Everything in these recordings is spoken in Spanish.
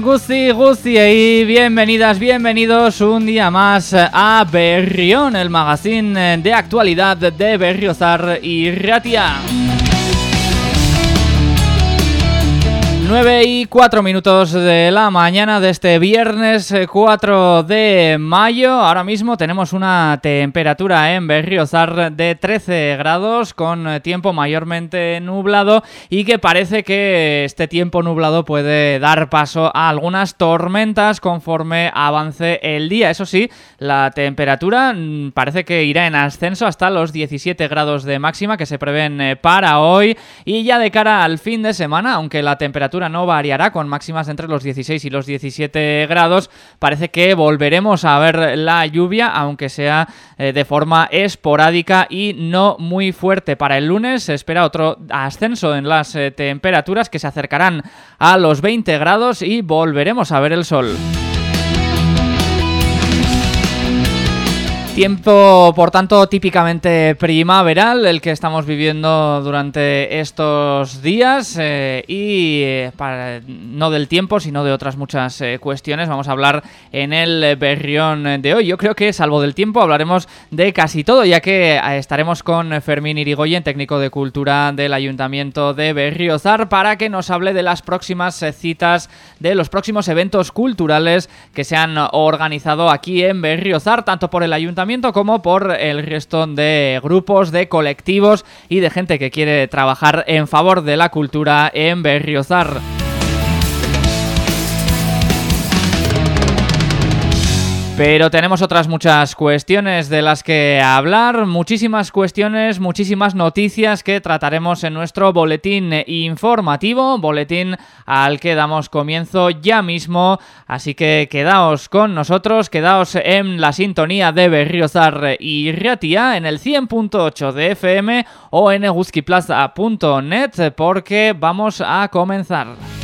Gusti Gusti y bienvenidas, bienvenidos un día más a Berrión, el magazine de actualidad de Berriozar y Ratia. 9 y 4 minutos de la mañana de este viernes 4 eh, de mayo. Ahora mismo tenemos una temperatura en Berriozar de 13 grados con eh, tiempo mayormente nublado y que parece que este tiempo nublado puede dar paso a algunas tormentas conforme avance el día. Eso sí, la temperatura mm, parece que irá en ascenso hasta los 17 grados de máxima que se prevén eh, para hoy y ya de cara al fin de semana, aunque la temperatura no variará con máximas entre los 16 y los 17 grados. Parece que volveremos a ver la lluvia, aunque sea eh, de forma esporádica y no muy fuerte. Para el lunes se espera otro ascenso en las eh, temperaturas que se acercarán a los 20 grados y volveremos a ver el sol. Tiempo, por tanto, típicamente primaveral, el que estamos viviendo durante estos días eh, y eh, no del tiempo, sino de otras muchas eh, cuestiones. Vamos a hablar en el berrión de hoy. Yo creo que, salvo del tiempo, hablaremos de casi todo, ya que estaremos con Fermín Irigoyen, técnico de Cultura del Ayuntamiento de Berriozar, para que nos hable de las próximas citas, de los próximos eventos culturales que se han organizado aquí en Berriozar, tanto por el Ayuntamiento como por el resto de grupos, de colectivos y de gente que quiere trabajar en favor de la cultura en Berriozar. Pero tenemos otras muchas cuestiones de las que hablar, muchísimas cuestiones, muchísimas noticias que trataremos en nuestro boletín informativo, boletín al que damos comienzo ya mismo, así que quedaos con nosotros, quedaos en la sintonía de Berriozar y Riatia en el 100.8 de FM o en eguzquiplaza.net porque vamos a comenzar.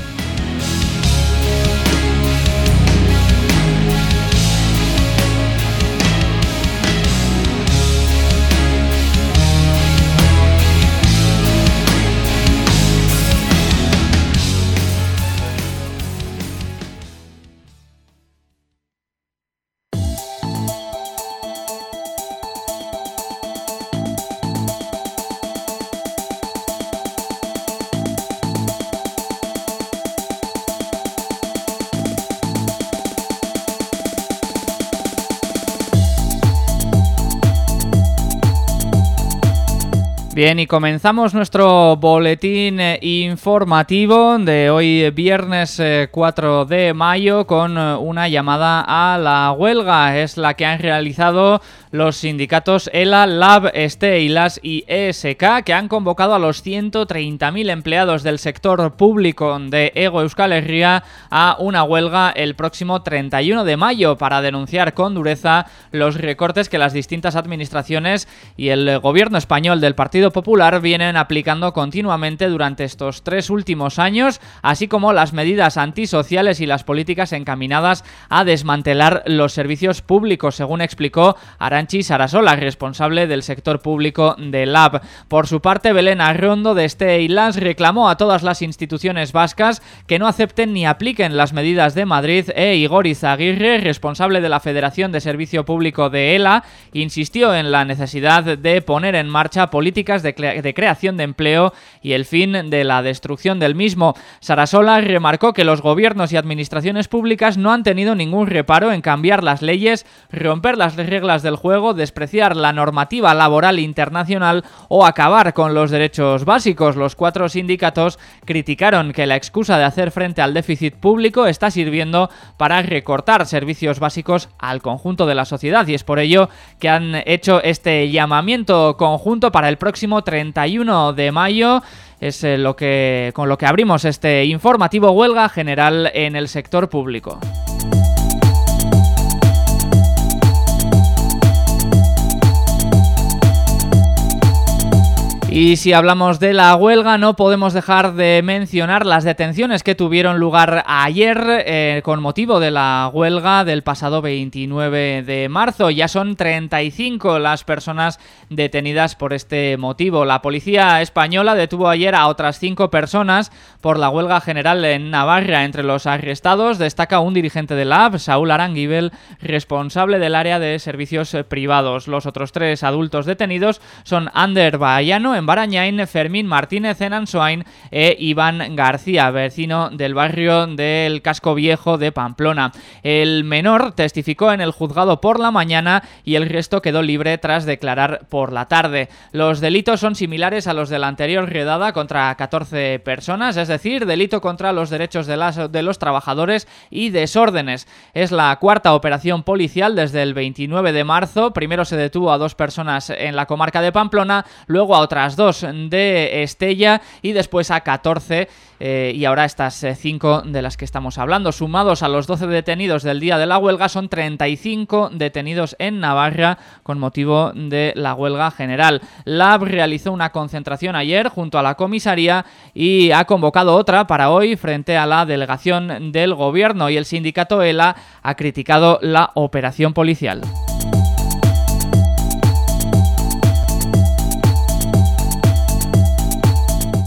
Bien, y comenzamos nuestro boletín eh, informativo de hoy viernes 4 eh, de mayo con eh, una llamada a la huelga. Es la que han realizado los sindicatos ELA, LAB, Esteilas y ESK, que han convocado a los 130.000 empleados del sector público de Ego Euskal Herria a una huelga el próximo 31 de mayo para denunciar con dureza los recortes que las distintas administraciones y el gobierno español del Partido Popular vienen aplicando continuamente durante estos tres últimos años, así como las medidas antisociales y las políticas encaminadas a desmantelar los servicios públicos, según explicó Aranchi Sarasola, responsable del sector público de LAB. Por su parte, Belén Arrondo de este Eilas reclamó a todas las instituciones vascas que no acepten ni apliquen las medidas de Madrid e Igor Izaguirre, responsable de la Federación de Servicio Público de ELA, insistió en la necesidad de poner en marcha políticas de, creación de empleo y el fin de la destrucción del mismo. Sarasola remarcó que los gobiernos y administraciones públicas no han tenido ningún reparo en cambiar las leyes, romper las reglas del juego, despreciar la normativa laboral internacional o acabar con los derechos básicos. Los cuatro sindicatos criticaron que la excusa de hacer frente al déficit público está sirviendo para recortar servicios básicos al conjunto de la sociedad y es por ello que han hecho este llamamiento conjunto para el próximo 31 de mayo es eh, lo que con lo que abrimos este informativo huelga general en el sector público. Y si hablamos de la huelga, no podemos dejar de mencionar las detenciones que tuvieron lugar ayer eh, con motivo de la huelga del pasado 29 de marzo. Ya son 35 las personas detenidas por este motivo. La policía española detuvo ayer a otras cinco personas por la huelga general en Navarra. Entre los arrestados destaca un dirigente de la AP, Saúl Aranguibel, responsable del área de servicios privados. Los otros tres adultos detenidos son Ander Bayano, Barañain, Fermín Martínez en Ansoain e Iván García, vecino del barrio del Casco Viejo de Pamplona. El menor testificó en el juzgado por la mañana y el resto quedó libre tras declarar por la tarde. Los delitos son similares a los de la anterior redada contra 14 personas, es decir, delito contra los derechos de, de los trabajadores y desórdenes. Es la cuarta operación policial desde el 29 de marzo. Primero se detuvo a dos personas en la comarca de Pamplona, luego a otras dos de Estella y después a 14 eh, y ahora estas 5 eh, de las que estamos hablando. Sumados a los 12 detenidos del día de la huelga son 35 detenidos en Navarra con motivo de la huelga general. LAB realizó una concentración ayer junto a la comisaría y ha convocado otra para hoy frente a la delegación del gobierno y el sindicato ELA ha criticado la operación policial.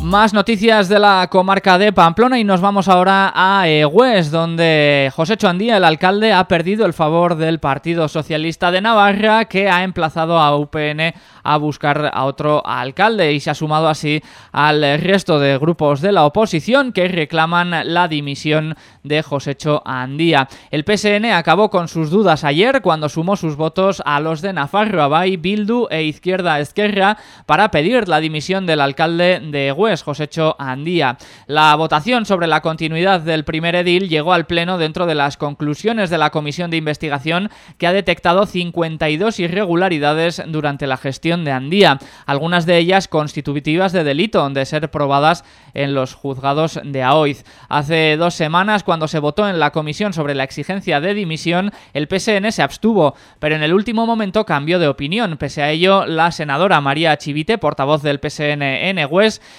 Más noticias de la comarca de Pamplona y nos vamos ahora a Egues, donde José Choandía, el alcalde, ha perdido el favor del Partido Socialista de Navarra, que ha emplazado a UPN a buscar a otro alcalde y se ha sumado así al resto de grupos de la oposición que reclaman la dimisión de Josécho Andía. El PSN acabó con sus dudas ayer cuando sumó sus votos a los de Nafarro, Abay, Bildu e Izquierda Esquerra para pedir la dimisión del alcalde de Hues, Josécho Andía. La votación sobre la continuidad del primer edil llegó al pleno dentro de las conclusiones de la comisión de investigación que ha detectado 52 irregularidades durante la gestión de Andía, algunas de ellas constitutivas de delito, de ser probadas en los juzgados de Aoiz. Hace dos semanas, cuando se votó en la comisión sobre la exigencia de dimisión, el PSN se abstuvo, pero en el último momento cambió de opinión. Pese a ello, la senadora María Chivite, portavoz del PSN en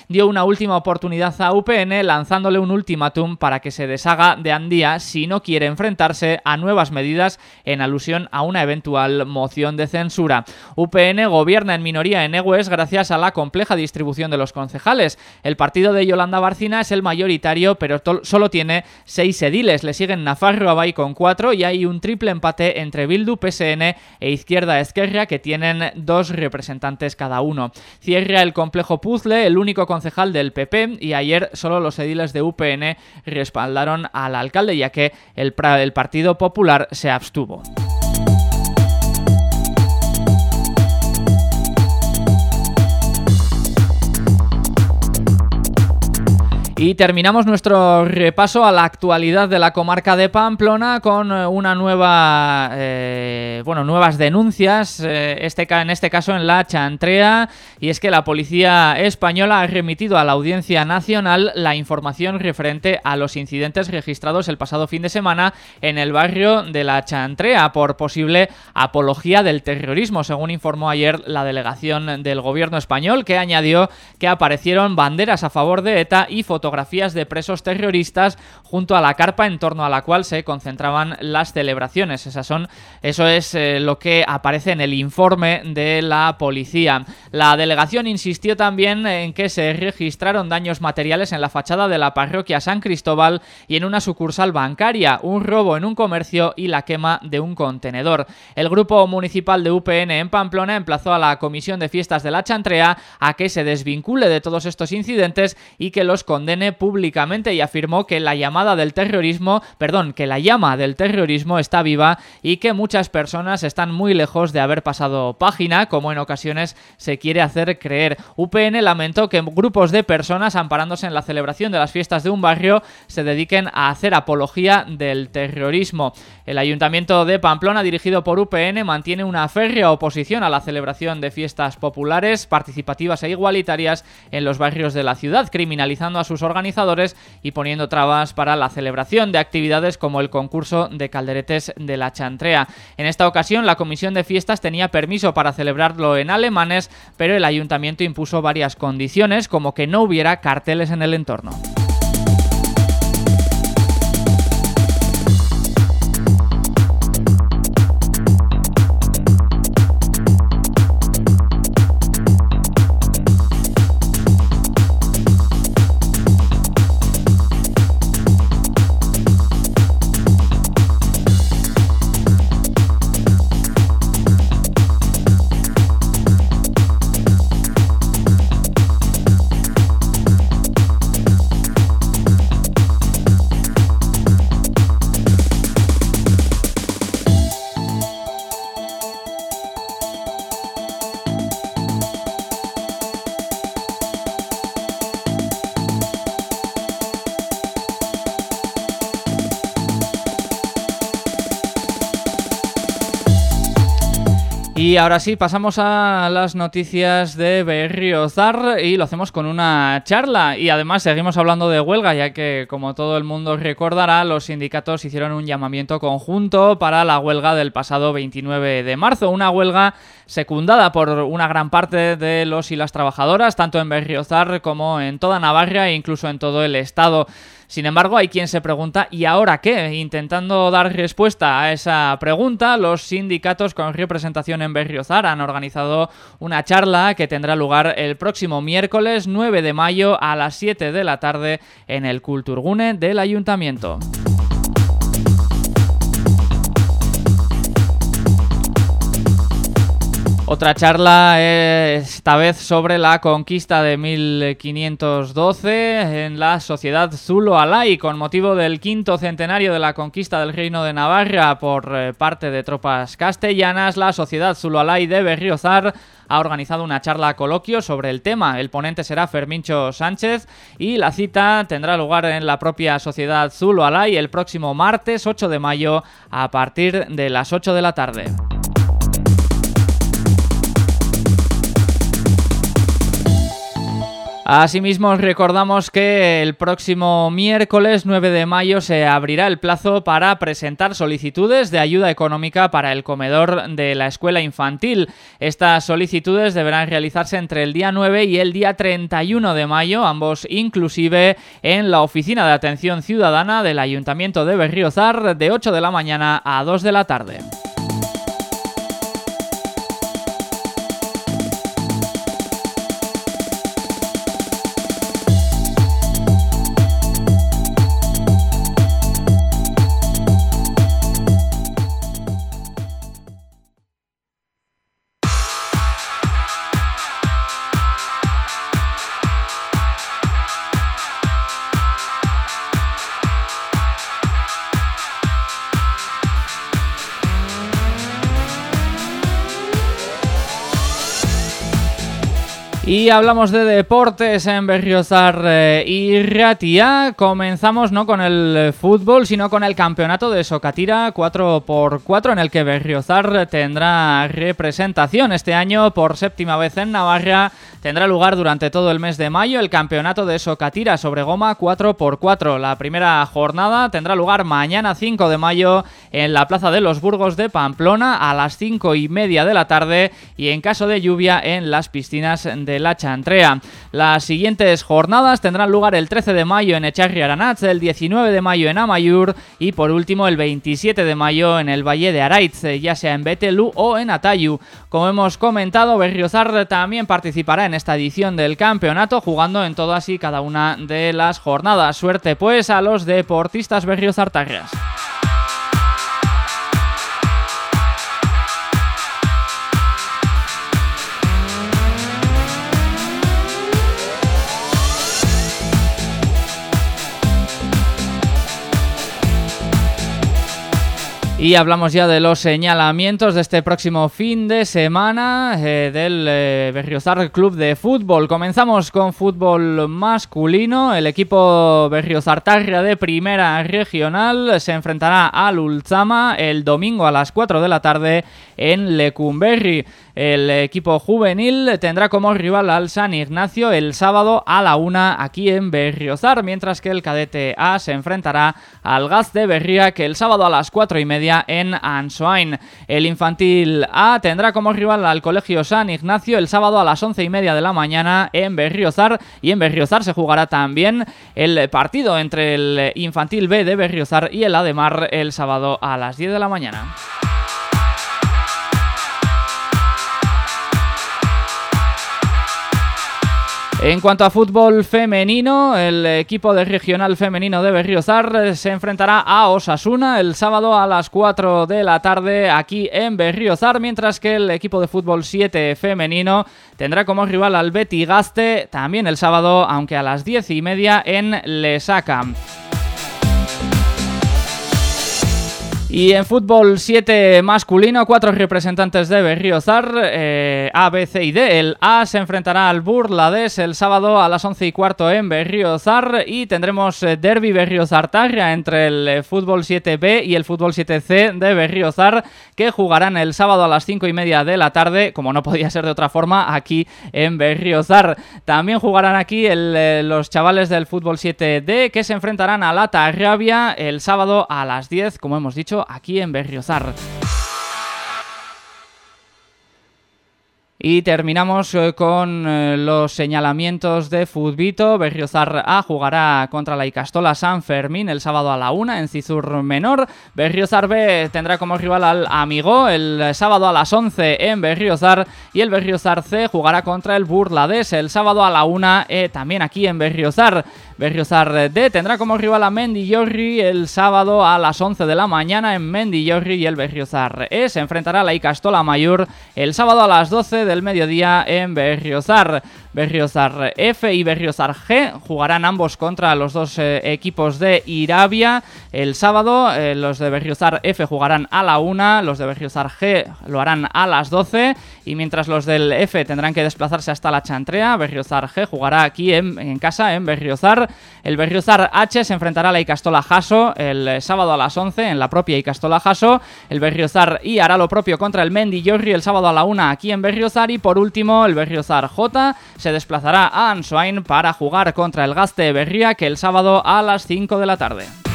dio una última oportunidad a UPN lanzándole un ultimátum para que se deshaga de Andía si no quiere enfrentarse a nuevas medidas en alusión a una eventual moción de censura. UPN gobierna en minoría en Egues gracias a la compleja distribución de los concejales. El partido de Yolanda Barcina es el mayoritario, pero solo tiene seis ediles. Le siguen Nafarro Abay con cuatro y hay un triple empate entre Bildu, PSN e Izquierda Esquerra que tienen dos representantes cada uno. Cierra el complejo puzzle el único concejal del PP y ayer solo los ediles de UPN respaldaron al alcalde ya que el, el Partido Popular se abstuvo. Y terminamos nuestro repaso a la actualidad de la comarca de Pamplona con eh, una nueva, eh, bueno, nuevas denuncias, eh, este, en este caso en la Chantrea, y es que la policía española ha remitido a la Audiencia Nacional la información referente a los incidentes registrados el pasado fin de semana en el barrio de la Chantrea por posible apología del terrorismo, según informó ayer la delegación del gobierno español, que añadió que aparecieron banderas a favor de ETA y fotografías fotografías de presos terroristas junto a la carpa en torno a la cual se concentraban las celebraciones. Esas son, eso es eh, lo que aparece en el informe de la policía. La delegación insistió también en que se registraron daños materiales en la fachada de la parroquia San Cristóbal y en una sucursal bancaria, un robo en un comercio y la quema de un contenedor. El grupo municipal de UPN en Pamplona emplazó a la Comisión de Fiestas de la Chantrea a que se desvincule de todos estos incidentes y que los condene públicamente y afirmó que la llamada del terrorismo, perdón, que la llama del terrorismo está viva y que muchas personas están muy lejos de haber pasado página, como en ocasiones se quiere hacer creer. UPN lamentó que grupos de personas amparándose en la celebración de las fiestas de un barrio se dediquen a hacer apología del terrorismo. El Ayuntamiento de Pamplona, dirigido por UPN, mantiene una férrea oposición a la celebración de fiestas populares, participativas e igualitarias en los barrios de la ciudad, criminalizando a sus organizadores y poniendo trabas para la celebración de actividades como el concurso de calderetes de la Chantrea. En esta ocasión, la Comisión de Fiestas tenía permiso para celebrarlo en alemanes, pero el ayuntamiento impuso varias condiciones, como que no hubiera carteles en el entorno. Ahora sí, pasamos a las noticias de Berriozar y lo hacemos con una charla. Y además seguimos hablando de huelga, ya que, como todo el mundo recordará, los sindicatos hicieron un llamamiento conjunto para la huelga del pasado 29 de marzo. Una huelga secundada por una gran parte de los y las trabajadoras, tanto en Berriozar como en toda Navarra e incluso en todo el estado. Sin embargo, hay quien se pregunta ¿y ahora qué? Intentando dar respuesta a esa pregunta, los sindicatos con representación en Berriozar han organizado una charla que tendrá lugar el próximo miércoles 9 de mayo a las 7 de la tarde en el Culturgune del Ayuntamiento. Otra charla esta vez sobre la conquista de 1512 en la sociedad Zulo-Alay con motivo del quinto centenario de la conquista del Reino de Navarra por eh, parte de tropas castellanas. La sociedad Zulo-Alay de Berriozar ha organizado una charla coloquio sobre el tema. El ponente será Fermincho Sánchez y la cita tendrá lugar en la propia sociedad Zulo-Alay el próximo martes 8 de mayo a partir de las 8 de la tarde. Asimismo, recordamos que el próximo miércoles 9 de mayo se abrirá el plazo para presentar solicitudes de ayuda económica para el comedor de la escuela infantil. Estas solicitudes deberán realizarse entre el día 9 y el día 31 de mayo, ambos inclusive en la Oficina de Atención Ciudadana del Ayuntamiento de Berriozar de 8 de la mañana a 2 de la tarde. Y hablamos de deportes en Berriozar eh, y Ratia. Comenzamos no con el fútbol, sino con el campeonato de Socatira 4x4 en el que Berriozar tendrá representación este año por séptima vez en Navarra. Tendrá lugar durante todo el mes de mayo el campeonato de Socatira sobre goma 4x4. La primera jornada tendrá lugar mañana 5 de mayo en la Plaza de los Burgos de Pamplona a las 5 y media de la tarde y en caso de lluvia en las piscinas de la. Las siguientes jornadas tendrán lugar el 13 de mayo en Echarri Aranaz, el 19 de mayo en Amayur y por último el 27 de mayo en el Valle de Araiz, ya sea en Betelú o en Atayu. Como hemos comentado, Berriozar también participará en esta edición del campeonato jugando en todas y cada una de las jornadas. Suerte pues a los deportistas berriozartarras. Y hablamos ya de los señalamientos de este próximo fin de semana eh, del eh, Berriozar Club de Fútbol. Comenzamos con fútbol masculino. El equipo Berriozartarria de Primera Regional se enfrentará al Ulzama el domingo a las 4 de la tarde en Lecumberri. El equipo juvenil tendrá como rival al San Ignacio el sábado a la una aquí en Berriozar, mientras que el cadete A se enfrentará al Gaz de Berría que el sábado a las cuatro y media en Ansoain. El infantil A tendrá como rival al Colegio San Ignacio el sábado a las once y media de la mañana en Berriozar y en Berriozar se jugará también el partido entre el infantil B de Berriozar y el Ademar el sábado a las 10 de la mañana. En cuanto a fútbol femenino, el equipo de regional femenino de Berriozar se enfrentará a Osasuna el sábado a las 4 de la tarde aquí en Berriozar, mientras que el equipo de fútbol 7 femenino tendrá como rival al Betty Gaste también el sábado, aunque a las 10 y media en Lesaca. Y en fútbol 7 masculino, cuatro representantes de Berriozar, eh, A, B, C y D. El A se enfrentará al Burlades el sábado a las 11 y cuarto en Berriozar y tendremos eh, derby Berriozar-Tarria entre el eh, fútbol 7B y el fútbol 7C de Berriozar que jugarán el sábado a las 5 y media de la tarde, como no podía ser de otra forma, aquí en Berriozar. También jugarán aquí los chavales del fútbol 7D que se enfrentarán a la Tarrabia el sábado a las 10, como hemos dicho, aquí en Berriozar. Y terminamos eh, con eh, los señalamientos de Futbito. Berriozar A jugará contra la Icastola San Fermín el sábado a la una en Cizur Menor. Berriozar B tendrá como rival al Amigo el sábado a las 11 en Berriozar. Y el Berriozar C jugará contra el Burlades el sábado a la una eh, también aquí en Berriozar. Berriozar D tendrá como rival a Mendillorri el sábado a las 11 de la mañana en Mendillorri y el Berriozar E se enfrentará a la Icastola Mayor el sábado a las 12 del mediodía en Berriozar. Berriozar F y Berriozar G jugarán ambos contra los dos eh, equipos de Irabia. El sábado eh, los de Berriozar F jugarán a la 1, los de Berriozar G lo harán a las 12 y mientras los del F tendrán que desplazarse hasta la Chantrea, Berriozar G jugará aquí en, casa en Berriozar. El Berriozar H se enfrentará a la Icastola Jaso el eh, sábado a las 11 en la propia Icastola Jaso. El Berriozar I hará lo propio contra el Mendillorri el sábado a la 1 aquí en Berriozar y por último el Berriozar J se desplazará a Ansoain para jugar contra el Gaste Berría que el sábado a las 5 de la tarde.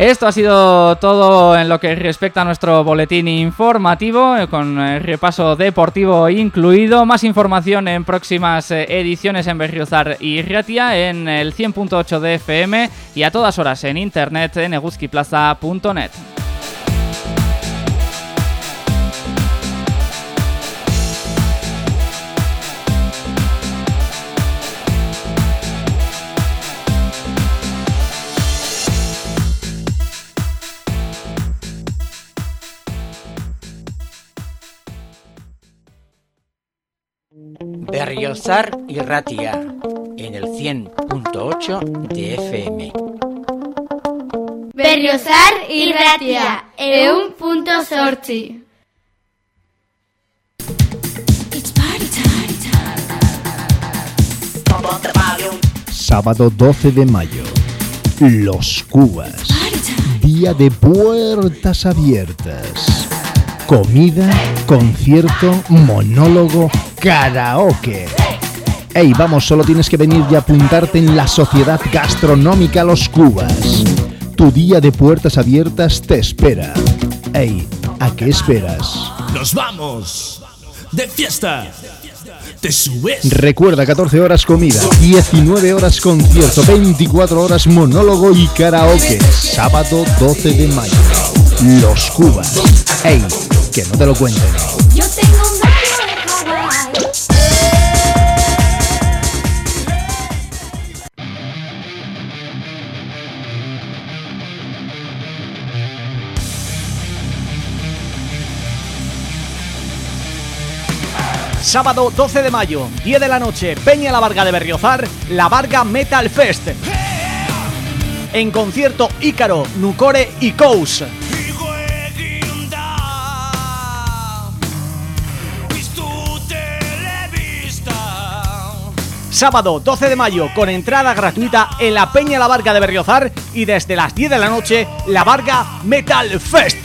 Esto ha sido todo en lo que respecta a nuestro boletín informativo, eh, con repaso deportivo incluido. Más información en próximas eh, ediciones en Berriozar y Riatia, en el 100.8 de FM y a todas horas en internet en eguzquiplaza.net. Berriozar y Ratia en el 100.8 de FM. Berriozar y Ratia en un punto sorti. Sábado 12 de mayo. Los Cubas. Día de puertas abiertas. Comida, concierto, monólogo, karaoke. Ey, vamos, solo tienes que venir y apuntarte en la Sociedad Gastronómica Los Cubas. Tu día de puertas abiertas te espera. Ey, ¿a qué esperas? ¡Nos vamos! ¡De fiesta! ¿Te subes? Recuerda 14 horas comida, 19 horas concierto, 24 horas monólogo y karaoke. Sábado 12 de mayo. Los Cubas. Ey, que no te lo cuenten. Sábado 12 de mayo, 10 de la noche, Peña La Varga de Berriozar, La Varga Metal Fest. En concierto Ícaro, Nucore y Kous. sábado 12 de mayo con entrada gratuita en la Peña La Varga de Berriozar y desde las 10 de la noche La Varga Metal Fest.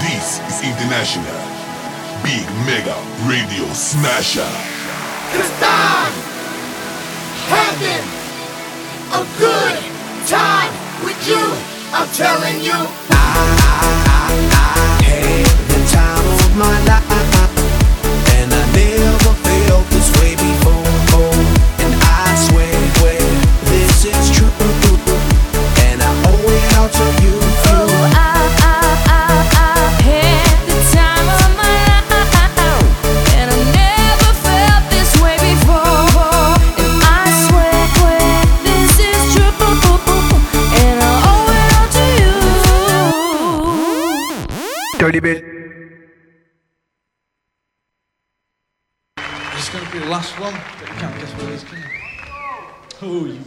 This is International Big Mega Radio Smasher. Cause I'm having a good time with you. I'm telling you, I, had the time of my life, and I never felt this way before. And I swear, swear this is true, and I owe it all to you.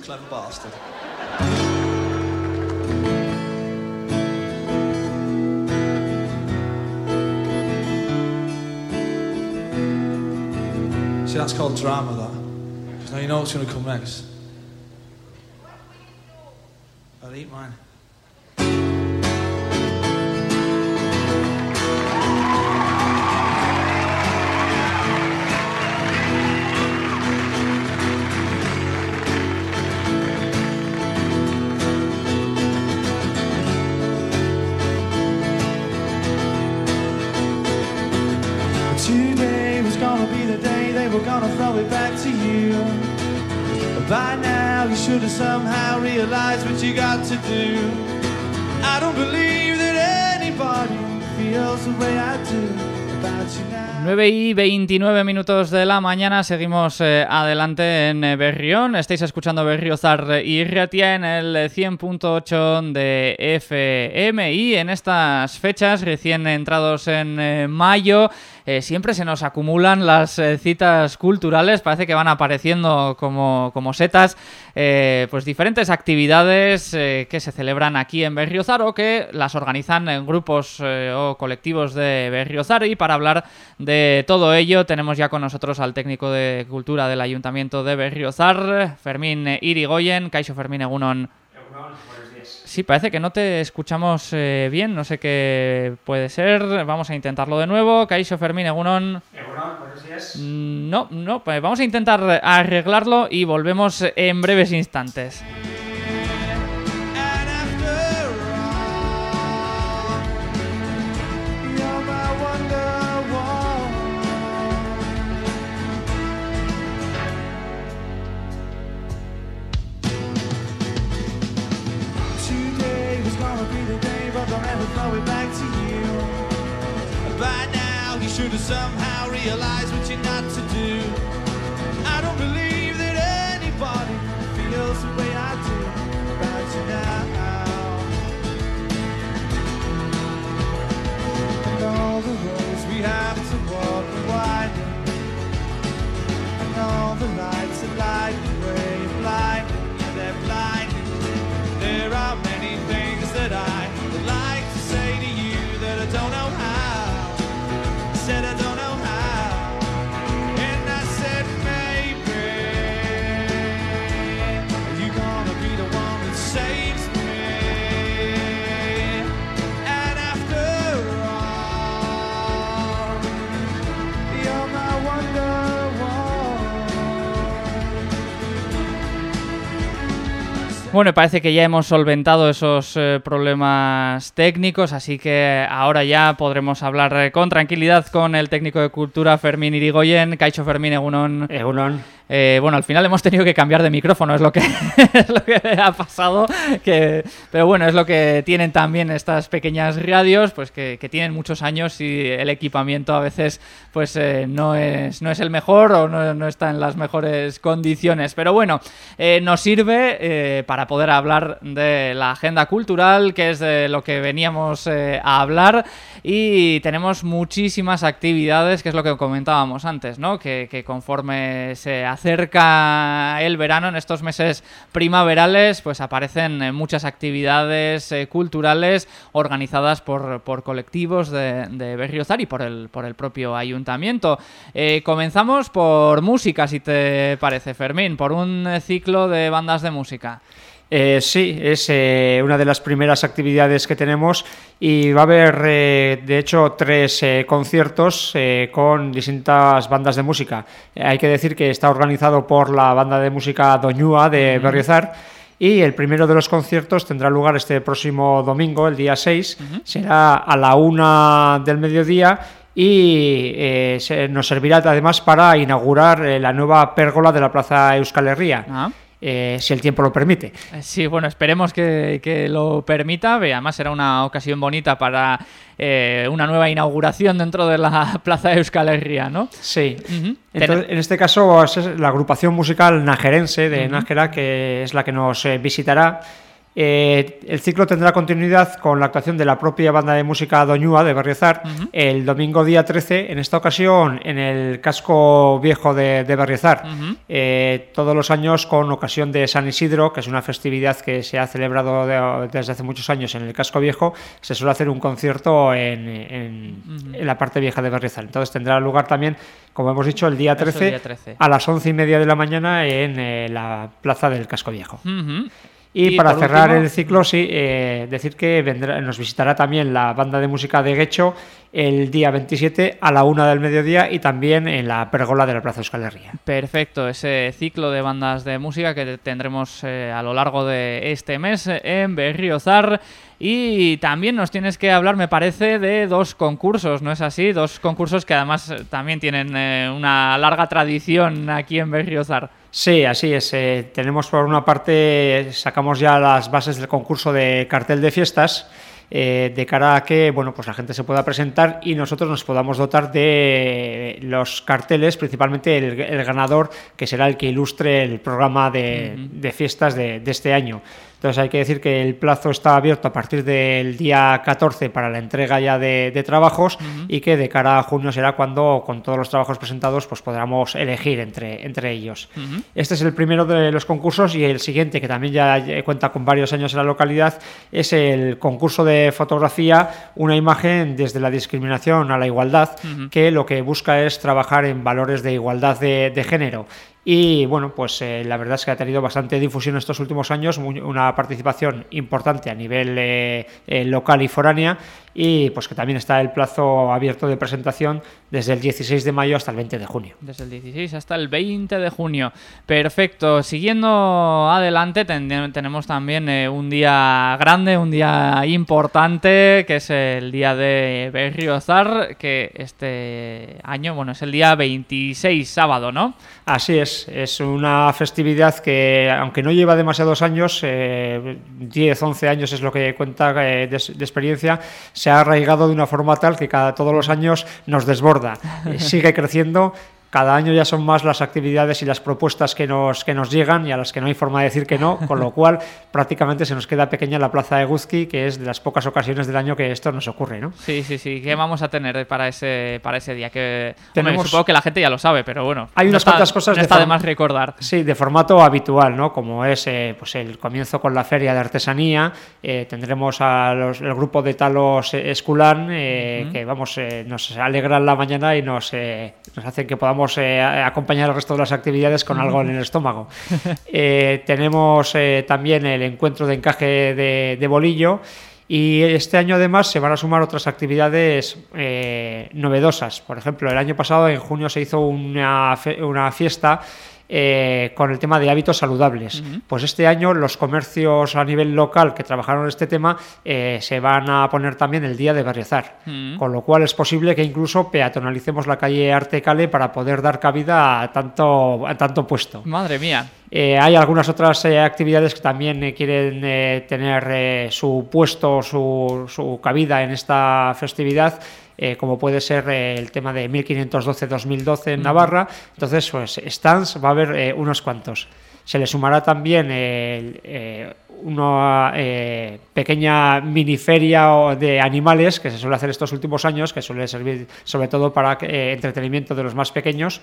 Clever bastard. See, that's called drama, that. 'Cause now you know what's going to come next. I'll eat mine. We're gonna throw it back to you. By now you should have somehow realized what you got to do. I don't believe that anybody feels the way I do. 9 y 29 minutos de la mañana, seguimos eh, adelante en eh, Berrión. Estáis escuchando Berriozar y Riatia en el 100.8 de FM. Y en estas fechas, recién entrados en eh, mayo, siempre se nos acumulan las citas culturales. Parece que van apareciendo como, como setas, pues diferentes actividades que se celebran aquí en Berriozar o que las organizan en grupos o colectivos de Berriozar. Y para hablar de todo ello, tenemos ya con nosotros al técnico de cultura del Ayuntamiento de Berriozar, Fermín Irigoyen. Caixo Fermín Egunon. Sí, parece que no te escuchamos eh, bien, no sé qué puede ser. Vamos a intentarlo de nuevo. Caixo Fermín Egunon. Mm, No, no, pues vamos a intentar arreglarlo y volvemos en breves instantes. Be the day, but don't ever throw it back to you. By now, you should have somehow realized what you're not to do. Bueno, parece que ya hemos solventado esos eh, problemas técnicos, así que ahora ya podremos hablar eh, con tranquilidad con el técnico de cultura Fermín Irigoyen, Caicho Fermín Egunon. Egunon. Eh, bueno, al final hemos tenido que cambiar de micrófono, es lo que, es lo que ha pasado. Que, pero bueno, es lo que tienen también estas pequeñas radios, pues que, que tienen muchos años y el equipamiento a veces pues eh, no, es, no es el mejor o no, no está en las mejores condiciones. Pero bueno, eh, nos sirve para poder hablar de la agenda cultural, que es de lo que veníamos a hablar. Y tenemos muchísimas actividades, que es lo que comentábamos antes, ¿no? Que, que conforme se acerca el verano, en estos meses primaverales, pues aparecen eh, muchas actividades eh, culturales organizadas por, por colectivos de, de Berriozar y por el, por el propio ayuntamiento. Eh, comenzamos por música, si te parece, Fermín, por un eh, ciclo de bandas de música. Eh, sí, es eh, una de las primeras actividades que tenemos y va a haber, eh, de hecho, tres conciertos con distintas bandas de música. Hay que decir que está organizado por la banda de música Doñúa de. Berriozar y el primero de los conciertos tendrá lugar este próximo domingo, el día 6. Será a la una del mediodía y eh, se- nos servirá además para inaugurar eh, la nueva pérgola de la Plaza Euskal Herria. Ah. Eh, si el tiempo lo permite. Eh, Sí, bueno, esperemos que, que lo permita. Además será una ocasión bonita para eh, una nueva inauguración dentro de la Plaza Euskal Herria, ¿no? Sí. Entonces, en este caso es la agrupación musical najerense de. Nájera, que es la que nos eh, visitará. Eh, el ciclo tendrá continuidad con la actuación de la propia banda de música Doñúa de Berriozar el domingo día 13, en esta ocasión en el casco viejo de, de Berriozar. Eh, todos los años con ocasión de San Isidro, que es una festividad que se ha celebrado de- desde hace muchos años en el casco viejo, se suele hacer un concierto en, en- Ujú. en la parte vieja de Berriozar. Entonces tendrá lugar también, como hemos dicho, el día Eso, 13, día 13. a las once y media de la mañana en eh, la plaza del casco viejo. Y, Y para cerrar último- el ciclo, sí, eh, decir que vendrá, nos visitará también la banda de música de Guecho el día 27 a la una del mediodía y también en la pergola de la Plaza Euskal Herria. Perfecto, ese ciclo de bandas de música que tendremos eh, a lo largo de este mes en Berriozar y también nos tienes que hablar, me parece, de dos concursos, ¿no es así? Dos concursos que además eh, también tienen eh, una larga tradición aquí en Berriozar. Sí, así es. Eh, tenemos por una parte, sacamos ya las bases del concurso de cartel de fiestas, eh, de cara a que bueno, pues la gente se pueda presentar y nosotros nos podamos dotar de los carteles, principalmente el, el ganador, que será el que ilustre el programa de, de fiestas de, de este año. Entonces hay que decir que el plazo está abierto a partir del día 14 para la entrega ya de, de trabajos y que de cara a junio será cuando con todos los trabajos presentados pues podamos elegir entre, entre ellos. Este es el primero de los concursos y el siguiente, que también ya cuenta con varios años en la localidad, es el concurso de fotografía, una imagen desde la discriminación a la igualdad, que lo que busca es trabajar en valores de igualdad de, de género. Y bueno, pues eh, la verdad es que ha tenido bastante difusión estos últimos años, muy- una participación importante a nivel eh, eh, local y foránea, y pues que también está el plazo abierto de presentación desde el 16 de mayo hasta el 20 de junio. Desde el 16 hasta el 20 de junio. Perfecto. Siguiendo adelante, ten- tenemos también un día grande, un día importante, que es el día de Berriozar, que este año, bueno, es el día 26, sábado, ¿no? Así es, es una festividad que, aunque no lleva demasiados años, eh, 10, 11 años es lo que cuenta eh, de, de experiencia, se ha arraigado de una forma tal que cada todos los años nos desborda. Eh, sigue creciendo. Cada año ya son más las actividades y las propuestas que nos, que nos llegan y a las que no hay forma de decir que no, con lo cual prácticamente se nos queda pequeña la plaza de Guzki, que es de las pocas ocasiones del año que esto nos ocurre. ¿no? Sí, sí, sí. ¿Qué vamos a tener para ese, para ese día? Que hombre, Tenemos- supongo que la gente ya lo sabe, pero bueno. Hay no unas está- cuantas cosas no de está de form- más recordar. Sí, de formato habitual, ¿no? Como es eh, pues el comienzo con la feria de artesanía, eh, tendremos a los- el grupo de Talos eh, Esculán, eh, Ujú. que vamos, eh, nos alegran la mañana y nos, eh, nos hacen que podamos eh, acompañar el resto de las actividades con algo en el estómago. Eh, tenemos eh, también el encuentro de encaje de, de bolillo. Y este año además se van a sumar otras actividades novedosas. Por ejemplo, el año pasado, en junio, se hizo una, una fiesta eh, con el tema de hábitos saludables. Pues este año los comercios a nivel local que trabajaron este tema eh, se van a poner también el día de Berriozar. Mm. Con lo cual es posible que incluso peatonalicemos la calle Artecale para poder dar cabida a tanto, a tanto puesto. Madre mía. Eh, hay algunas otras eh, actividades que también eh, quieren tener su puesto, su, su cabida en esta festividad, eh, como puede ser eh, el tema de 1512-2012 en. Navarra. Entonces, pues stands va a haber eh, unos cuantos. Se le sumará también una eh, pequeña miniferia de animales que se suele hacer estos últimos años, que suele servir sobre todo para eh, entretenimiento de los más pequeños.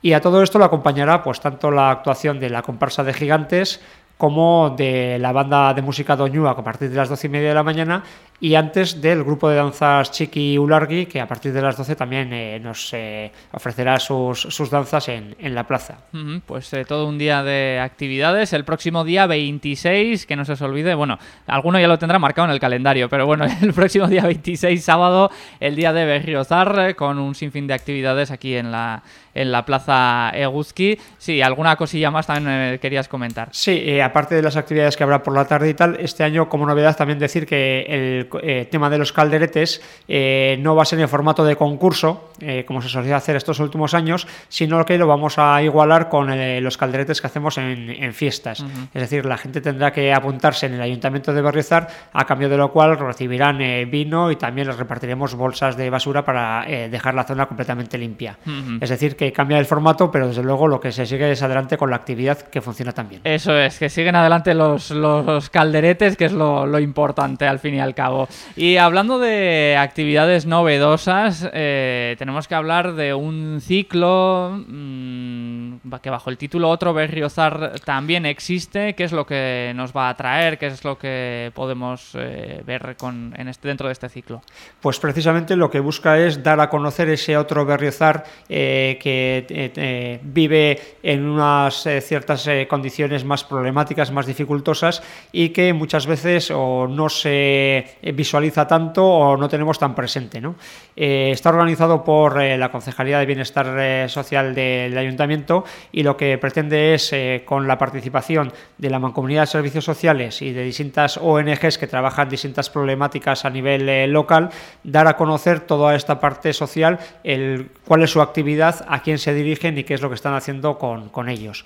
Y a todo esto lo acompañará pues tanto la actuación de la comparsa de gigantes como de la banda de música Doñúa a partir de las 12 y media de la mañana y antes del grupo de danzas Chiqui Ulargui que a partir de las 12 también eh, nos eh, ofrecerá sus, sus danzas en, en la plaza. Pues eh, todo un día de actividades. El próximo día 26, que no se os olvide, bueno, alguno ya lo tendrá marcado en el calendario, pero bueno, el próximo día 26, sábado, el día de Berriozar, con un sinfín de actividades aquí en la, en la plaza Eguzki. Sí, alguna cosilla más también querías comentar. Sí, aparte de las actividades que habrá por la tarde y tal, este año como novedad también decir que el eh, tema de los calderetes eh, no va a ser en formato de concurso, eh, como se solía hacer estos últimos años, sino que lo vamos a igualar con eh, los calderetes que hacemos en, en fiestas. Ujú. Es decir, la gente tendrá que apuntarse en el Ayuntamiento de Berriozar, a cambio de lo cual recibirán eh, vino y también les repartiremos bolsas de basura para dejar la zona completamente limpia. Ujú. Es decir, que cambia el formato, pero desde luego lo que se sigue es adelante con la actividad que funciona también. Eso es, que siguen adelante los, los calderetes, que es lo, lo importante al fin y al cabo. Y hablando de actividades novedosas, eh, tenemos que hablar de un ciclo mm, que bajo el título Otro Berriozar también existe. ¿Qué es lo que nos va a traer? ¿Qué es lo que podemos eh, ver con, en este, dentro de este ciclo? Pues precisamente lo que busca es dar a conocer ese otro Berriozar eh, que vive en unas ciertas condiciones más problemáticas, más dificultosas y que muchas veces o no se visualiza tanto o no tenemos tan presente. ¿no? Eh, está organizado por eh, la Concejalía de Bienestar eh, Social del Ayuntamiento y lo que pretende es, eh, con la participación de la Mancomunidad de Servicios Sociales y de distintas ONGs que trabajan distintas problemáticas a nivel eh, local, dar a conocer toda esta parte social, el, cuál es su actividad, a quién se dirigen y qué es lo que están haciendo con, ellos.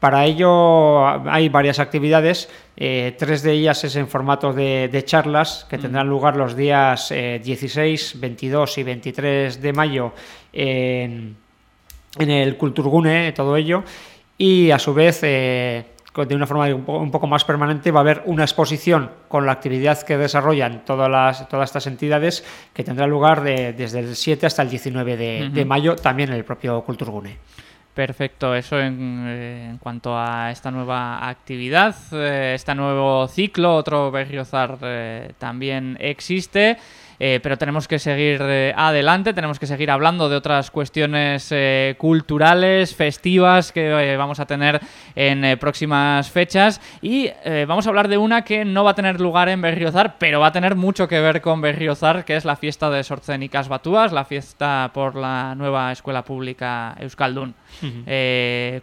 Para ello hay varias actividades, eh, tres de ellas es en formato de, de charlas que tendrán lugar los días eh, 16, 22 y 23 de mayo en, en el Kulturgune, todo ello, y a su vez eh, de una forma un poco, más permanente va a haber una exposición con la actividad que desarrollan todas, las, todas estas entidades que tendrá lugar de- desde el 7 hasta el 19 de, de mayo, también en el propio Kulturgune. Perfecto, eso en, eh, en cuanto a esta nueva actividad, eh, este nuevo ciclo, otro Berriozar eh, también existe, eh, pero tenemos que seguir eh, adelante, tenemos que seguir hablando de otras cuestiones eh, culturales, festivas que vamos a tener en próximas fechas y vamos a hablar de una que no va a tener lugar en Berriozar, pero va a tener mucho que ver con Berriozar, que es la fiesta de Sortzenicas Batúas, la fiesta por la nueva escuela pública Euskaldun.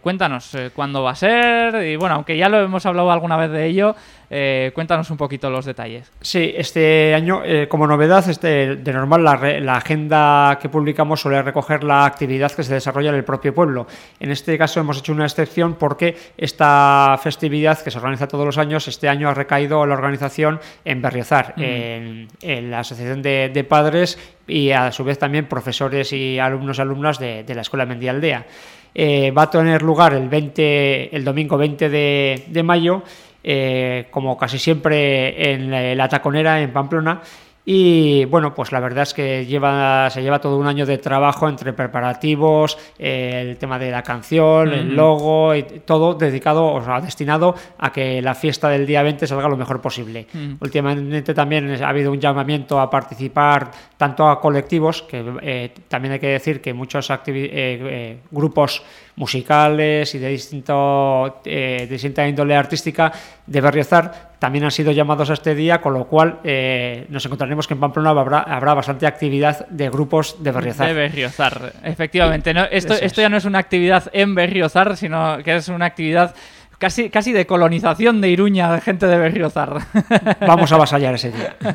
Cuéntanos cuándo va a ser y bueno, aunque ya lo hemos hablado alguna vez de ello, eh, cuéntanos un poquito los detalles. Sí, este año, eh, como novedad, este, de normal la, re- la agenda que publicamos suele recoger la actividad que se desarrolla en el propio pueblo. En este caso hemos hecho una excepción porque esta festividad que se organiza todos los años, este año ha recaído la organización en Berriozar, en, en la Asociación de, de Padres y a su vez también profesores y alumnos y alumnas de, de la Escuela Mendialdea. Eh, va a tener lugar el, 20, el domingo 20 de, de mayo eh, como casi siempre en la, la Taconera, en Pamplona. Y bueno, pues la verdad es que lleva, se lleva todo un año de trabajo entre preparativos, eh, el tema de la canción, el logo y todo dedicado, o sea, destinado a que la fiesta del día 20 salga lo mejor posible. Ujú. Últimamente también ha habido un llamamiento a participar tanto a colectivos, que eh, también hay que decir que muchos eh, eh, grupos musicales y de, distinto, eh, de distinta índole artística de Berriozar también han sido llamados a este día, con lo cual eh, nos encontraremos que en Pamplona habrá, habrá bastante actividad de grupos de Berriozar. De Berriozar, efectivamente. ¿no? Esto, esto es. ya no es una actividad en Berriozar, sino que es una actividad casi, casi de colonización de Iruña de gente de Berriozar. Vamos a avasallar ese día.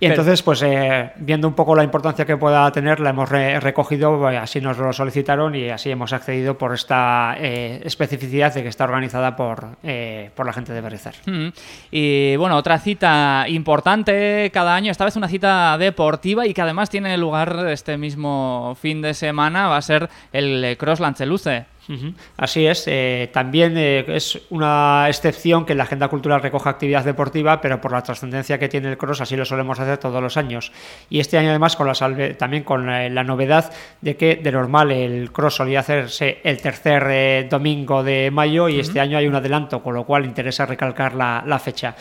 Y entonces, pues eh, viendo un poco la importancia que pueda tener, la hemos re- recogido, eh, así nos lo solicitaron y así hemos accedido por esta eh, especificidad de que está organizada por, eh, por la gente de Berrizar. Mm. Y bueno, otra cita importante cada año, esta vez una cita deportiva y que además tiene lugar este mismo fin de semana, va a ser el Cross Lanceluce. Así es, eh, también eh, es una excepción que la agenda cultural recoja actividad deportiva, pero por la trascendencia que tiene el cross así lo solemos hacer todos los años. Y este año además con la salve- también con eh, la novedad de que de normal el cross solía hacerse el tercer eh, domingo de mayo y este año hay un adelanto, con lo cual interesa recalcar la, la fecha.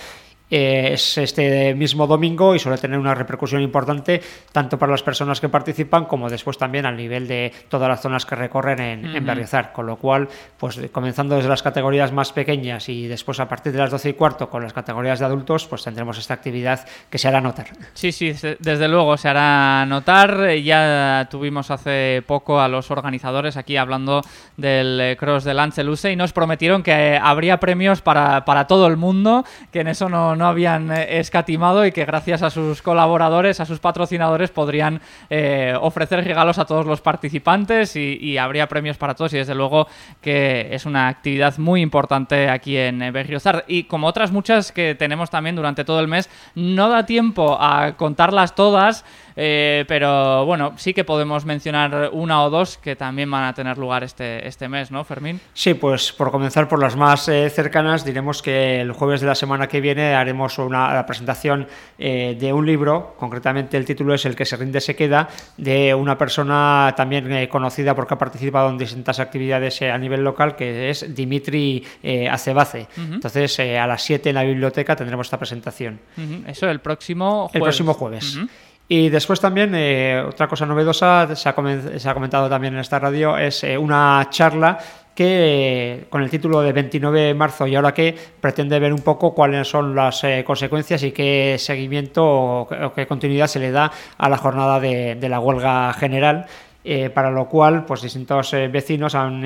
Eh, es este mismo domingo y suele tener una repercusión importante tanto para las personas que participan como después también al nivel de todas las zonas que recorren en, en Ujú. Berriozar, con lo cual, pues comenzando desde las categorías más pequeñas y después a partir de las 12 y cuarto con las categorías de adultos, pues tendremos esta actividad que se hará notar. Sí, sí, desde luego se hará notar. Ya tuvimos hace poco a los organizadores aquí hablando del eh, Cross de Lanceluce y nos prometieron que eh, habría premios para, para todo el mundo, que en eso no, no habían eh, escatimado y que gracias a sus colaboradores, a sus patrocinadores, podrían eh, ofrecer regalos a todos los participantes y, habría premios para todos. Y desde luego que es una actividad muy importante aquí en eh, Berriozar. Y como otras muchas que tenemos también durante todo el mes, no da tiempo a contarlas todas, eh, pero bueno, sí que podemos mencionar una o dos que también van a tener lugar este, este mes, ¿no, Fermín? Sí, pues por comenzar por las más eh, cercanas, diremos que el jueves de la semana que viene haremos una la presentación eh, de un libro, concretamente el título es El que se rinde se queda, de una persona también eh, conocida porque ha participado en distintas actividades eh, a nivel local, que es Dimitri Acebace. Entonces, a las 7 en la biblioteca tendremos esta presentación. Eso el próximo jueves. El próximo jueves. Y después también, eh, otra cosa novedosa, se ha, comentado también en esta radio, es eh, una charla que eh, con el título de 29 de marzo y ahora que pretende ver un poco cuáles son las eh, consecuencias y qué seguimiento o, qué- continuidad se le da a la jornada de, la huelga general. para lo cual pues distintos vecinos han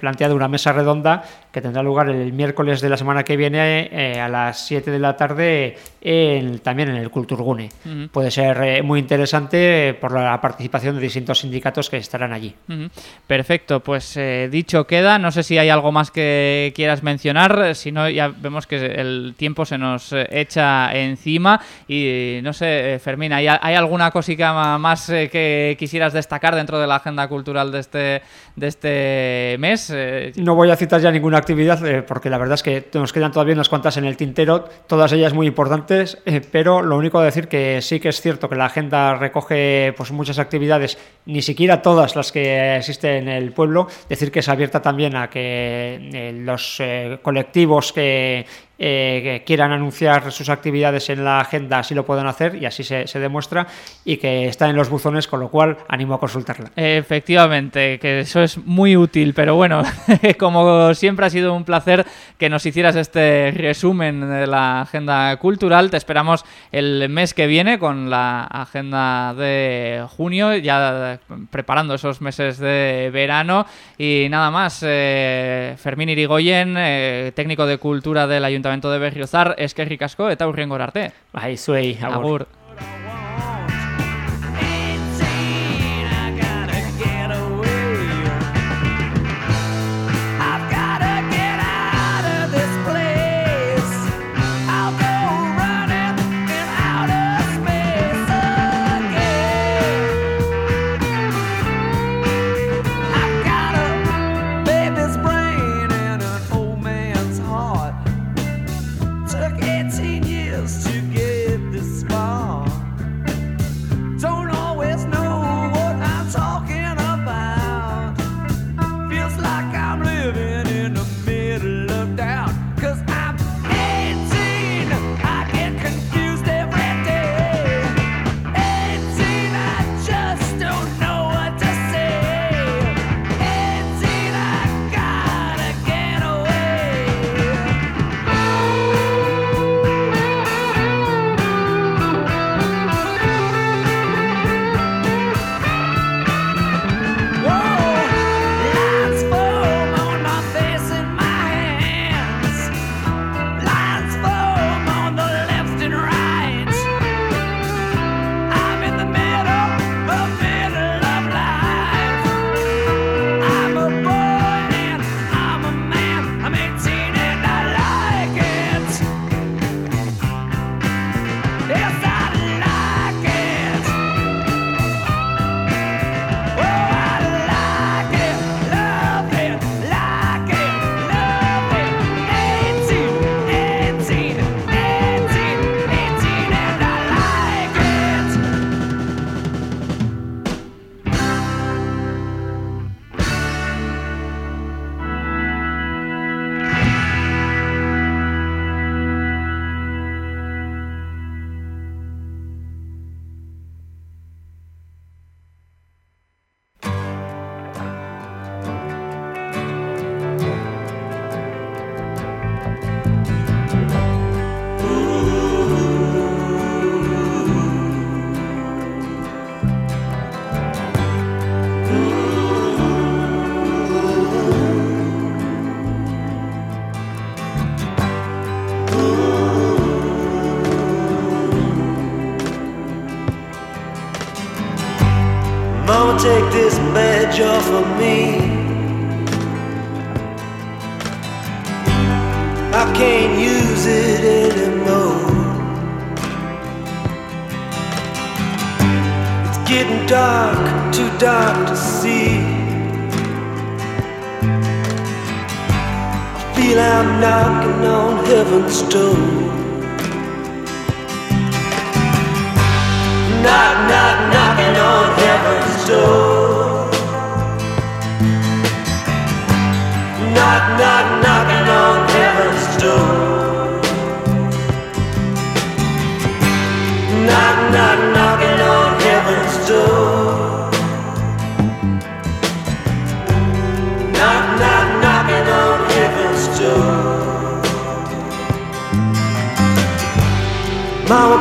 planteado una mesa redonda que tendrá lugar el miércoles de la semana que viene eh, a las 7 de la tarde en- también en el Kulturgune. Ujú. Puede ser eh, muy interesante eh, por la participación de distintos sindicatos que estarán allí. Ujú. Perfecto, pues eh, dicho queda, no sé si hay algo más que quieras mencionar, si no ya vemos que el tiempo se nos echa encima y no sé, Fermín, ¿hay, hay alguna cosica ma- más que quisieras destacar dentro de la agenda cultural de este, de este mes? No voy a citar ya ninguna actividad eh, porque la verdad es que nos quedan todavía unas cuantas en el tintero, todas ellas muy importantes, eh, pero lo único a decir que sí que es cierto que la agenda recoge pues muchas actividades, ni siquiera todas las que existen en el pueblo, decir que es abierta también a que eh, los colectivos que eh, quieran anunciar sus actividades en la agenda así lo puedan hacer y así se, se demuestra y que está en los buzones, con lo cual animo a consultarla. Efectivamente, que eso es muy útil, pero bueno, como siempre ha sido un placer que nos hicieras este resumen de la agenda cultural. Te esperamos el mes que viene con la agenda de junio, ya preparando esos meses de verano. Y nada más, eh, Fermín Irigoyen, eh, técnico de cultura del Ayuntamiento de Berriozar, eskerrik asko eta hurrengora arte. Bai, zuei, agur. agur.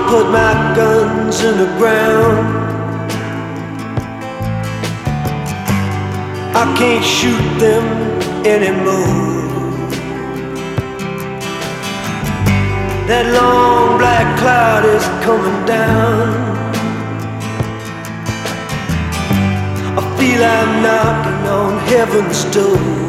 Put my guns in the ground. I can't shoot them anymore. That long black cloud is coming down. I feel I'm knocking on heaven's door.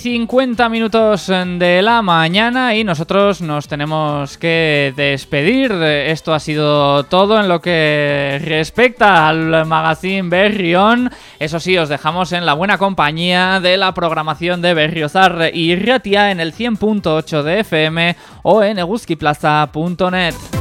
50 minutos de la mañana y nosotros nos tenemos que despedir. Esto ha sido todo en lo que respecta al magazine Berrión. Eso sí, os dejamos en la buena compañía de la programación de Berriozar y Ratia en el 100.8 de FM o en eguzquiplaza.net.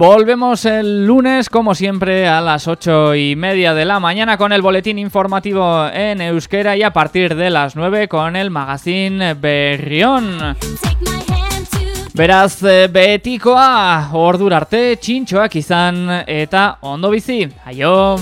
Volvemos el lunes, como siempre, a las 8 y media de la mañana con el boletín informativo en euskera y a partir de las 9 con el magazine Berrión. Beraz, eh, betikoa, ordura arte, txintxoak izan eta ondo bizi. Aio!